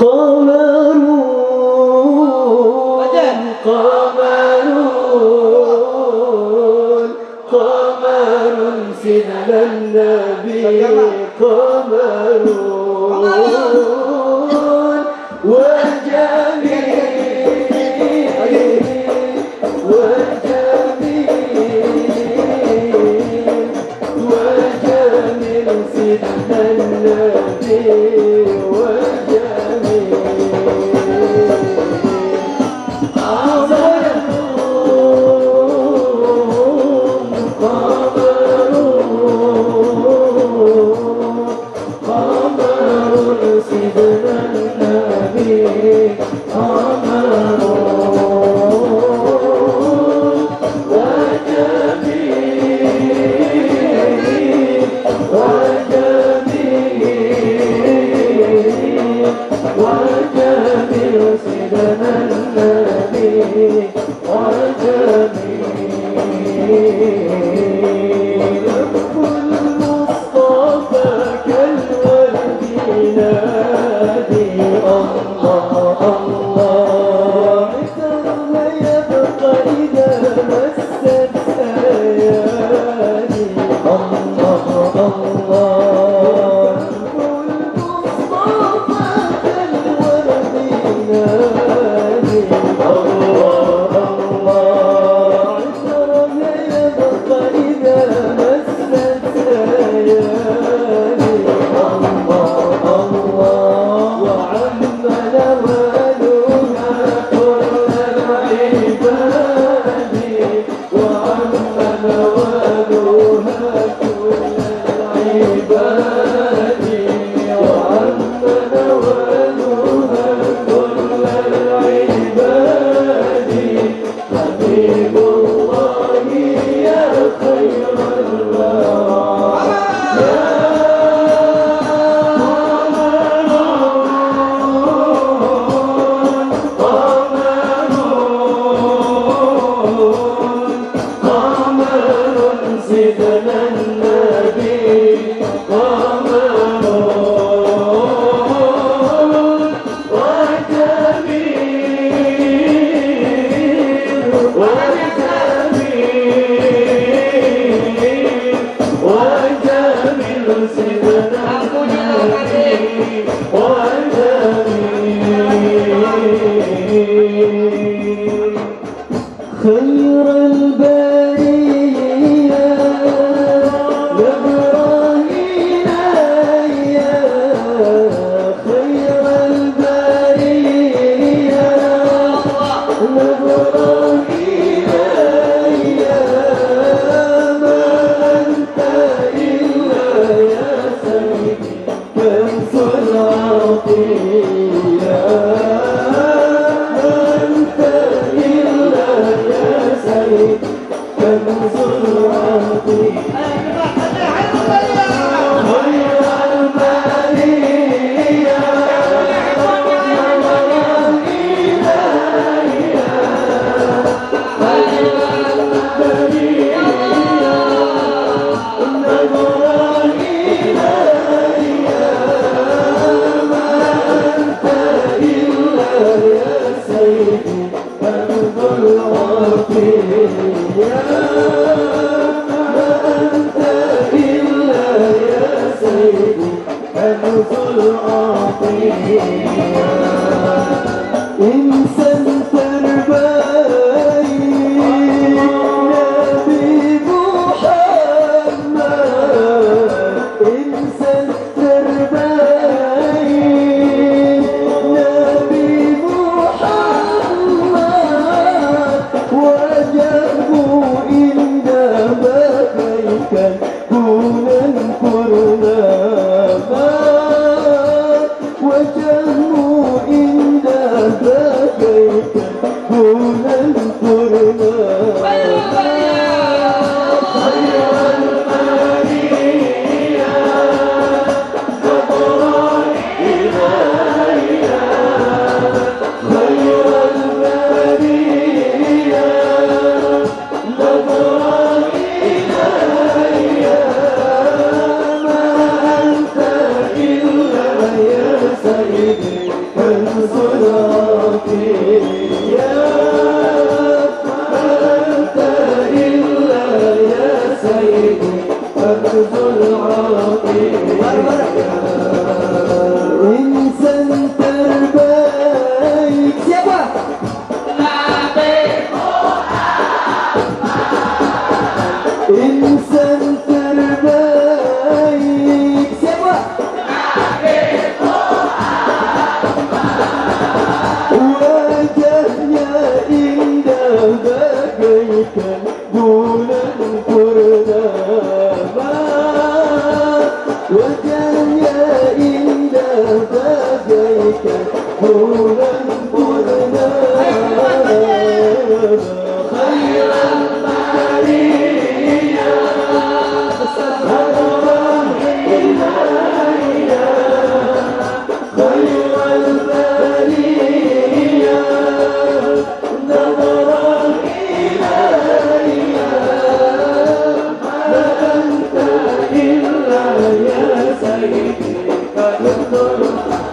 قمرون Oh, يا Tennessee. I'll be. Yeah. Kulen kurma حسب العاقل i Thank you.